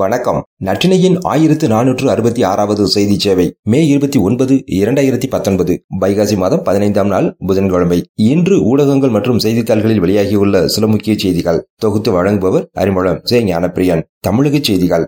வணக்கம். நற்றினையின் ஆயிரத்து நானூற்று அறுபத்தி ஆறாவது செய்தி சேவை மே இருபத்தி ஒன்பது இரண்டாயிரத்தி பத்தொன்பது வைகாசி மாதம் பதினைந்தாம் நாள் புதன்கிழமை. இன்று ஊடகங்கள் மற்றும் செய்தித்தாள்களில் வெளியாகியுள்ள சில முக்கிய செய்திகள். தொகுத்து வழங்குபவர் அறிமுகம் ஜே ஞானப்பிரியன். தமிழக செய்திகள்.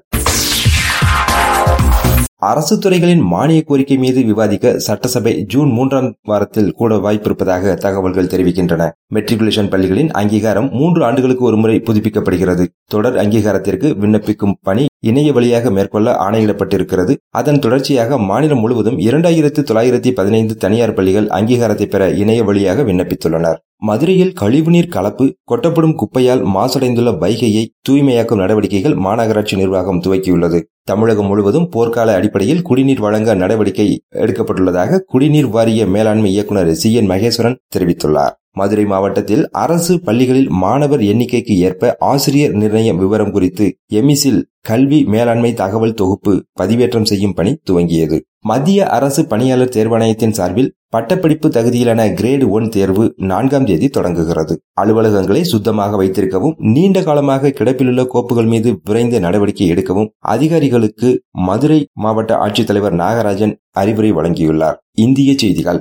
அரசு துறைகளின் மானிய கோரிக்கை மீது விவாதிக்க சட்டசபை ஜூன் மூன்றாம் வாரத்தில் கூட வாய்ப்பிருப்பதாக தகவல்கள் தெரிவிக்கின்றன. மெட்ரிகுலேஷன் பள்ளிகளின் அங்கீகாரம் மூன்று ஆண்டுகளுக்கு ஒருமுறை புதுப்பிக்கப்படுகிறது. தொடர் அங்கீகாரத்திற்கு விண்ணப்பிக்கும் பணி இணைய வழியாக மேற்கொள்ள ஆணையிடப்பட்டிருக்கிறது. அதன் தொடர்ச்சியாக மாநிலம் முழுவதும் இரண்டாயிரத்து தொள்ளாயிரத்தி பதினைந்து தனியார் பள்ளிகள் அங்கீகாரத்தை பெற இணைய வழியாக விண்ணப்பித்துள்ளனர். மதுரையில் கழிவுநீர் கலப்பு கொட்டப்படும் குப்பையால் மாசடைந்துள்ள வைகையை தூய்மையாக்கும் நடவடிக்கைகள் மாநகராட்சி நிர்வாகம் துவக்கியுள்ளது. தமிழகம் முழுவதும் போர்க்கால அடிப்படையில் குடிநீர் வழங்க நடவடிக்கை எடுக்கப்பட்டுள்ளதாக குடிநீர் வாரிய மேலாண்மை இயக்குநர் சி என் மகேஸ்வரன் தெரிவித்துள்ளார். மதுரை மாவட்டத்தில் அரசு பள்ளிகளில் மாணவர் எண்ணிக்கைக்கு ஏற்ப ஆசிரியர் நிர்ணயம் விவரம் குறித்து எமிசில் கல்வி மேலாண்மை தகவல் தொகுப்பு பதிவேற்றம் செய்யும் பணி துவங்கியது. மத்திய அரசு பணியாளர் தேர்வாணையத்தின் சார்பில் பட்டப்படிப்பு தகுதியிலான கிரேடு ஒன் தேர்வு நான்காம் தேதி தொடங்குகிறது. அலுவலகங்களை சுத்தமாக வைத்திருக்கவும் நீண்ட காலமாக கிடப்பிலுள்ள கோப்புகள் மீது விரைந்து நடவடிக்கை எடுக்கவும் அதிகாரிகளுக்கு மதுரை மாவட்ட ஆட்சித்தலைவர் நாகராஜன் அறிவுரை வழங்கியுள்ளார். இந்திய செய்திகள்.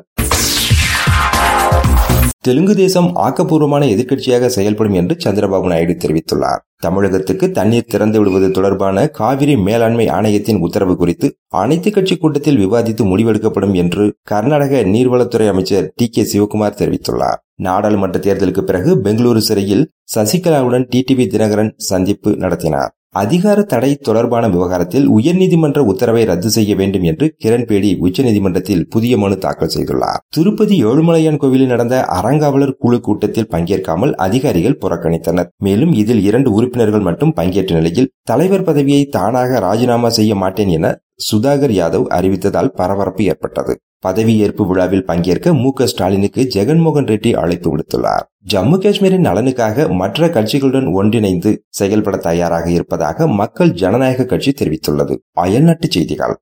தெலுங்கு தேசம் ஆக்கப்பூர்வமான எதிர்க்கட்சியாக செயல்படும் என்று சந்திரபாபு நாயுடு தெரிவித்துள்ளார். தமிழகத்துக்கு தண்ணீர் திறந்து விடுவது தொடர்பான காவிரி மேலாண்மை ஆணையத்தின் உத்தரவு குறித்து அனைத்து கட்சி கூட்டத்தில் விவாதித்து முடிவெடுக்கப்படும் என்று கர்நாடக நீர்வளத்துறை அமைச்சர் டி கே சிவகுமார் தெரிவித்துள்ளார். நாடாளுமன்ற தேர்தலுக்கு பிறகு பெங்களூரு சிறையில் சசிகலாவுடன் டிடிவி தினகரன் சந்திப்பு நடத்தினார். அதிகார தடை தொடர்பான விவகாரத்தில் உயர்நீதிமன்ற உத்தரவை ரத்து செய்ய வேண்டும் என்று கிரண்பேடி உச்சநீதிமன்றத்தில் புதிய மனு தாக்கல் செய்துள்ளார். திருப்பதி ஏழுமலையான் கோவிலில் நடந்த அறங்காவலர் குழு கூட்டத்தில் பங்கேற்காமல் அதிகாரிகள் புறக்கணித்தனர். மேலும் இதில் இரண்டு உறுப்பினர்கள் மட்டும் பங்கேற்ற நிலையில் தலைவர் பதவியை தானாக ராஜினாமா செய்ய மாட்டேன் என சுதாகர் யாதவ் அறிவித்ததால் பரபரப்பு ஏற்பட்டது. பதவியேற்பு விழாவில் பங்கேற்க மு ஸ்டாலினுக்கு ஜெகன்மோகன் ரெட்டி அழைப்பு விடுத்துள்ளார். ஜம்மு காஷ்மீரின் நலனுக்காக மற்ற கட்சிகளுடன் ஒன்றிணைந்து செயல்பட தயாராக இருப்பதாக மக்கள் ஜனநாயக கட்சி தெரிவித்துள்ளது. அயல்நாட்டு செய்திகள்.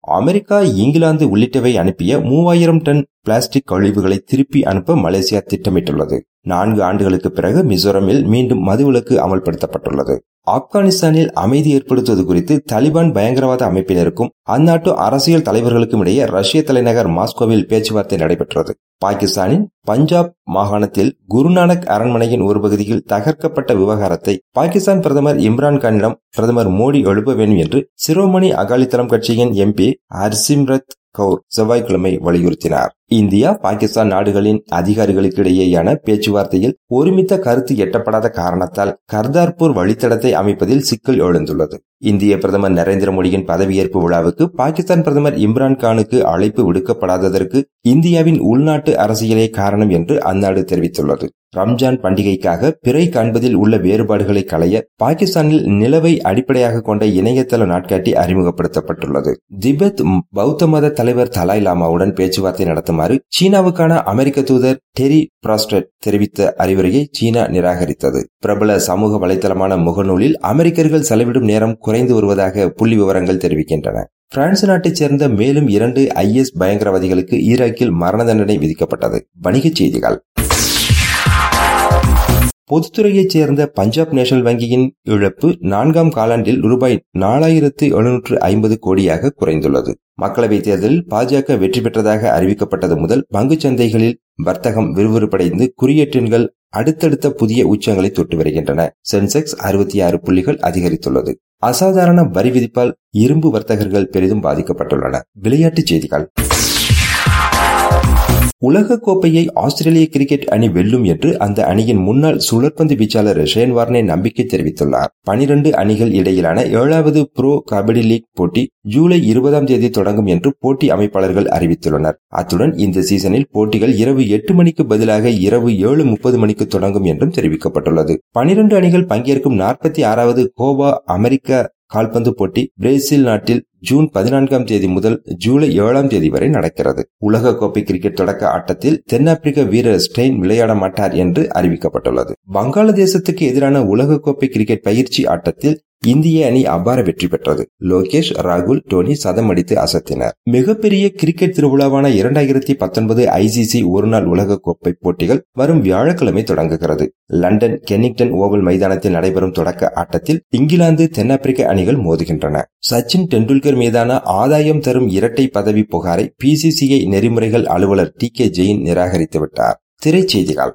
அமெரிக்கா இங்கிலாந்து உள்ளிட்டவை அனுப்பிய மூவாயிரம் டன் பிளாஸ்டிக் கழிவுகளை திருப்பி அனுப்ப மலேசியா திட்டமிட்டுள்ளது. நான்கு ஆண்டுகளுக்கு பிறகு மிசோரமில் மீண்டும் மதுவிலக்கு அமல்படுத்தப்பட்டுள்ளது. ஆப்கானிஸ்தானில் அமைதி ஏற்படுத்துவது குறித்து தலிபான் பயங்கரவாத அமைப்பினருக்கும் அந்நாட்டு அரசியல் தலைவர்களுக்கும் இடையே ரஷ்ய தலைநகர் மாஸ்கோவில் பேச்சுவார்த்தை நடைபெற்றது. பாகிஸ்தானின் பஞ்சாப் மாகாணத்தில் குருநானக் அரண்மனையின் ஒரு பகுதியில் தகர்க்கப்பட்ட விவகாரத்தை பாகிஸ்தான் பிரதமர் இம்ரான்கானிடம் பிரதமர் மோடி எழுப்ப வேண்டும் என்று சிரோமணி அகாலித்தளம் கட்சியின் எம்பி ஹர்சிம்ரத் கவுர் செவ்வாய்க்கிழமை வலியுறுத்தினார். இந்தியா பாகிஸ்தான் நாடுகளின் அதிகாரிகளுக்கிடையேயான பேச்சுவார்த்தையில் ஒருமித்த கருத்து எட்டப்படாத காரணத்தால் கர்தார்பூர் வழித்தடத்தை அமைப்பதில் சிக்கல் எழுந்துள்ளது. இந்திய பிரதமர் நரேந்திர மோடியின் பதவியேற்பு விழாவுக்கு பாகிஸ்தான் பிரதமர் இம்ரான்கானுக்கு அழைப்பு விடுக்கப்படாததற்கு இந்தியாவின் உள்நாட்டு அரசியலே காரணம் என்று அந்நாடு தெரிவித்துள்ளது. ரம்ஜான் பண்டிகைக்காக பிறை காண்பதில் உள்ள வேறுபாடுகளை களைய பாகிஸ்தானில் நிலவை அடிப்படையாக கொண்ட இணையதள நாட்காட்டி அறிமுகப்படுத்தப்பட்டுள்ளது. திபெத் பௌத்த மத தலைவர் தலாய் லாமாவுடன் பேச்சுவார்த்தை நடத்துமாறு சீனாவுக்கான அமெரிக்க தூதர் டெரி பிராஸ்டட் தெரிவித்த அறிவுரையை சீனா நிராகரித்தது. பிரபல சமூக வலைதளமான முகநூலில் அமெரிக்கர்கள் செலவிடும் நேரம் குறைந்து வருவதாக புள்ளி விவரங்கள் தெரிவிக்கின்றன. பிரான்ஸ் நாட்டைச் சேர்ந்த மேலும் இரண்டு ஐஎஸ் பயங்கரவாதிகளுக்கு ஈராக்கில் மரண தண்டனை விதிக்கப்பட்டது. வணிகச் செய்திகள். பொதுத்துறையைச் சேர்ந்த பஞ்சாப் நேஷனல் வங்கியின் இழப்பு நான்காம் காலாண்டில் ரூபாய் நாலாயிரத்து எழுநூற்று ஐம்பது கோடியாக குறைந்துள்ளது. மக்களவைத் தேர்தலில் பாஜக வெற்றி பெற்றதாக அறிவிக்கப்பட்டது முதல் பங்குச் சந்தைகளில் வர்த்தகம் விறுவிறுப்படைந்து குறியீட்டெண்கள் அடுத்தடுத்த புதிய உச்சங்களை தொட்டு வருகின்றன. சென்செக்ஸ் அறுபத்தி ஆறு புள்ளிகள் அதிகரித்துள்ளது. அசாதாரண வரி விதிப்பால் இரும்பு வர்த்தகர்கள் பெரிதும் பாதிக்கப்பட்டுள்ளன. விளையாட்டுச் செய்திகள். உலக கோப்பையை ஆஸ்திரேலிய கிரிக்கெட் அணி வெல்லும் என்று அந்த அணியின் முன்னாள் சுழற்பந்து வீச்சாளர் ஷேன் வார்னே நம்பிக்கை தெரிவித்துள்ளார். பனிரண்டு அணிகள் இடையிலான ஏழாவது புரோ கபடி லீக் போட்டி ஜூலை இருபதாம் தேதி தொடங்கும் என்று போட்டி அமைப்பாளர்கள் அறிவித்துள்ளனர். அத்துடன் இந்த சீசனில் போட்டிகள் இரவு எட்டு மணிக்கு பதிலாக இரவு ஏழு முப்பது மணிக்கு தொடங்கும் என்றும் தெரிவிக்கப்பட்டுள்ளது. பனிரண்டு அணிகள் பங்கேற்கும் நாற்பத்தி ஆறாவது கோவா அமெரிக்க கால்பந்து போட்டி பிரேசில் நாட்டில் ஜூன் பதினான்காம் தேதி முதல் ஜூலை ஏழாம் தேதி வரை நடக்கிறது. உலக கோப்பை கிரிக்கெட் தொடக்க ஆட்டத்தில் தென்னாப்பிரிக்க வீரர் ஸ்டெயின் விளையாட மாட்டார் என்று அறிவிக்கப்பட்டுள்ளது. வங்காளதேசத்துக்கு எதிரான உலக கோப்பை கிரிக்கெட் பயிற்சி ஆட்டத்தில் இந்திய அணி அபார வெற்றி பெற்றது. லோகேஷ் ராகுல் டோனி சதம் அடித்து அசத்தினர். மிகப்பெரிய கிரிக்கெட் திருவிழாவான இரண்டாயிரத்தி பத்தொன்பது ஐசிசி ஒருநாள் உலக கோப்பை போட்டிகள் வரும் வியாழக்கிழமை தொடங்குகிறது. லண்டன் கென்னிங்டன் ஓவல் மைதானத்தில் நடைபெறும் தொடக்க ஆட்டத்தில் இங்கிலாந்து தென்னாப்பிரிக்க அணிகள் மோதுகின்றன. சச்சின் டெண்டுல்கர் மீதான ஆதாயம் தரும் இரட்டை பதவி புகாரை பிசிசிஐ நெறிமுறைகள் அலுவலர் டி கே ஜெயின் நிராகரித்துவிட்டார் திரைச்செய்திகள்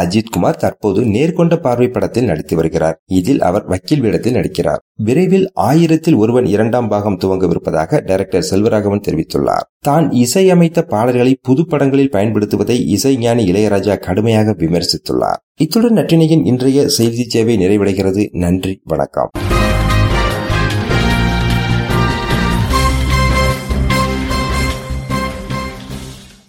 அஜித்குமார் தற்போது நேர்கொண்ட பார்வை படத்தில் நடித்து வருகிறார். இதில் அவர் வக்கீல் வேடத்தில் நடிக்கிறார். விரைவில் ஆயிரத்தில் ஒருவன் இரண்டாம் பாகம் துவங்கவிருப்பதாக டைரக்டர் செல்வராகவன் தெரிவித்துள்ளார். தான் இசையமைத்த பாடல்களை புது படங்களில் பயன்படுத்துவதை இசைஞானி இளையராஜா கடுமையாக விமர்சித்துள்ளார். இத்துடன் நற்றினையின் இன்றைய செய்தி சேவை நிறைவடைகிறது. நன்றி வணக்கம்.